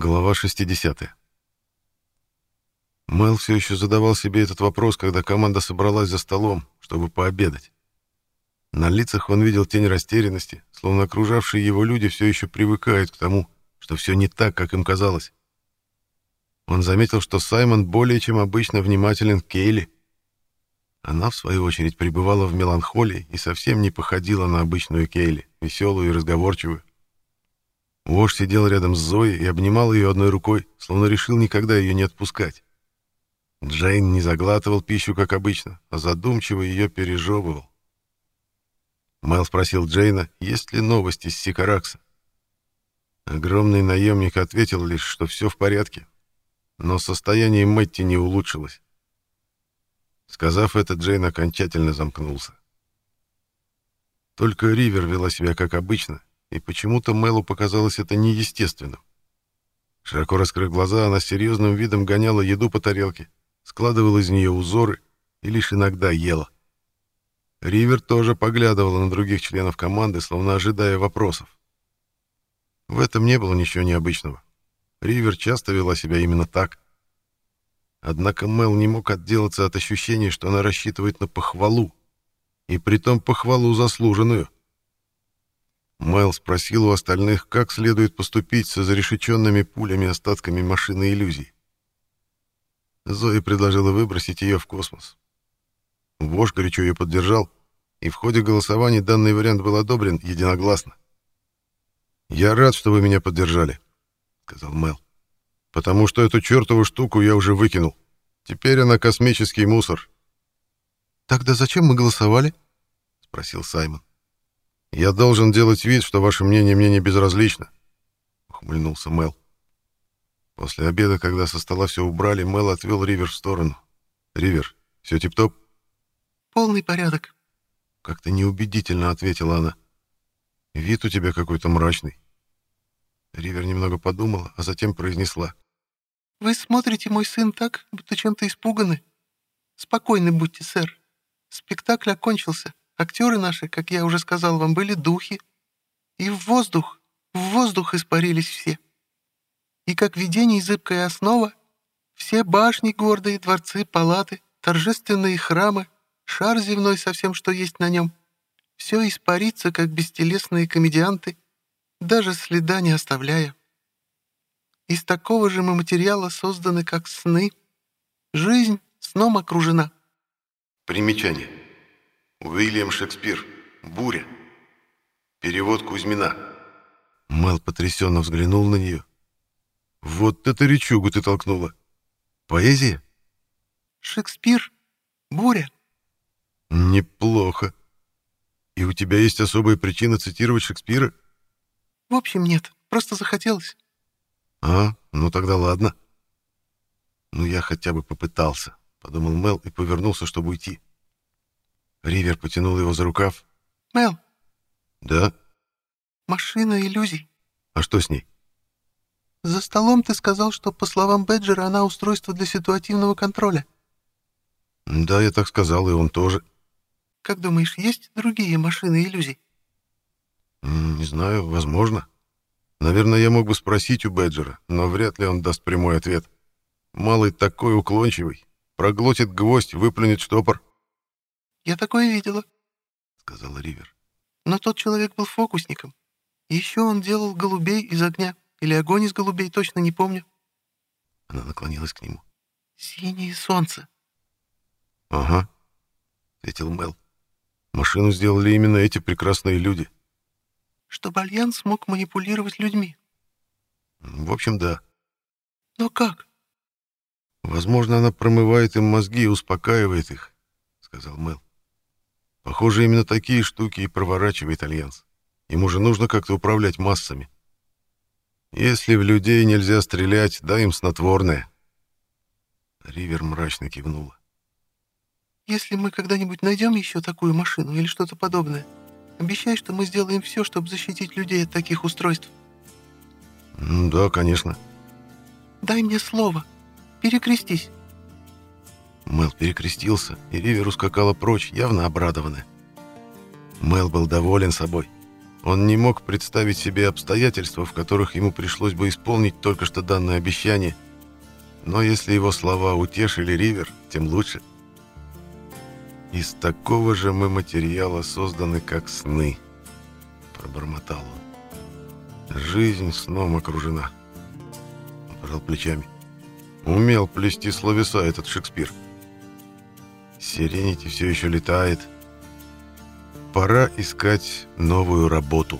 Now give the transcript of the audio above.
Глава 60. Мэл все еще задавал себе этот вопрос, когда команда собралась за столом, чтобы пообедать. На лицах он видел тень растерянности, словно окружавшие его люди все еще привыкают к тому, что все не так, как им казалось. Он заметил, что Саймон более чем обычно внимателен к Кейли. Она, в свою очередь, пребывала в меланхолии и совсем не походила на обычную Кейли, веселую и разговорчивую. Вож сидел рядом с Зоей и обнимал ее одной рукой, словно решил никогда ее не отпускать. Джейн не заглатывал пищу, как обычно, а задумчиво ее пережевывал. Мэл спросил Джейна, есть ли новости с Сикаракса. Огромный наемник ответил лишь, что все в порядке, но состояние Мэтти не улучшилось. Сказав это, Джейн окончательно замкнулся. Только Ривер вела себя как обычно, и почему-то Мэлу показалось это неестественным. Широко раскрыв глаза, она серьезным видом гоняла еду по тарелке, складывала из нее узоры и лишь иногда ела. Ривер тоже поглядывала на других членов команды, словно ожидая вопросов. В этом не было ничего необычного. Ривер часто вела себя именно так. Однако Мэл не мог отделаться от ощущения, что она рассчитывает на похвалу, и притом похвалу заслуженную. Мэл спросил у остальных, как следует поступить со зарешеченными пулями остатками машины иллюзий. Зои предложила выбросить ее в космос. Вож горячо ее поддержал, и в ходе голосования данный вариант был одобрен единогласно. «Я рад, что вы меня поддержали», — сказал Мэл. «Потому что эту чертову штуку я уже выкинул. Теперь она космический мусор». «Тогда зачем мы голосовали?» — спросил Саймон. «Я должен делать вид, что ваше мнение мне не безразлично», — ухмыльнулся Мэл. После обеда, когда со стола все убрали, Мэл отвел Ривер в сторону. «Ривер, все тип-топ?» «Полный порядок», — как-то неубедительно ответила она. «Вид у тебя какой-то мрачный». Ривер немного подумала, а затем произнесла. «Вы смотрите, мой сын, так, будто чем-то испуганы. Спокойны будьте, сэр. Спектакль окончился. Актеры наши, как я уже сказал вам, были духи. И в воздух, в воздух испарились все. И как видение зыбкая основа, все башни гордые, дворцы, палаты, торжественные храмы, шар земной со всем, что есть на нем, все испарится, как бестелесные комедианты, даже следа не оставляя. Из такого же мы материала созданы, как сны. Жизнь сном окружена. Примечание. Уильям Шекспир. Буря. Перевод Кузьмина. Мэл потрясенно взглянул на нее. Вот это речугу ты толкнула. Поэзия? Шекспир. Буря. Неплохо. И у тебя есть особая причина цитировать Шекспира? В общем, нет. Просто захотелось. А, ну тогда ладно. Ну я хотя бы попытался, подумал Мел и повернулся, чтобы уйти. Ривер потянул его за рукав. «Мел!» «Да?» «Машина иллюзий». «А что с ней?» «За столом ты сказал, что, по словам Беджера, она устройство для ситуативного контроля». «Да, я так сказал, и он тоже». «Как думаешь, есть другие машины иллюзий?» «Не знаю, возможно. Наверное, я мог бы спросить у Беджера, но вряд ли он даст прямой ответ. Малый такой уклончивый. Проглотит гвоздь, выплюнет штопор». «Я такое видела», — сказала Ривер. «Но тот человек был фокусником. Еще он делал голубей из огня. Или огонь из голубей, точно не помню». Она наклонилась к нему. «Синее солнце». «Ага», — ответил Мел. «Машину сделали именно эти прекрасные люди». «Чтобы Альянс смог манипулировать людьми». «В общем, да». «Но как?» «Возможно, она промывает им мозги и успокаивает их», — сказал Мел. Похоже, именно такие штуки и проворачивает Альянс. Ему же нужно как-то управлять массами. Если в людей нельзя стрелять, дай им снотворное. Ривер мрачно кивнула. Если мы когда-нибудь найдем еще такую машину или что-то подобное, обещай, что мы сделаем все, чтобы защитить людей от таких устройств. Да, конечно. Дай мне слово. Перекрестись. Мел перекрестился, и Ривер ускакала прочь, явно обрадованная. Мел был доволен собой. Он не мог представить себе обстоятельства, в которых ему пришлось бы исполнить только что данное обещание. Но если его слова утешили Ривер, тем лучше. «Из такого же мы материала созданы, как сны», — пробормотал он. «Жизнь сном окружена». Пожал плечами. Умел плести словеса этот Шекспир. Сиренити все еще летает. Пора искать новую работу.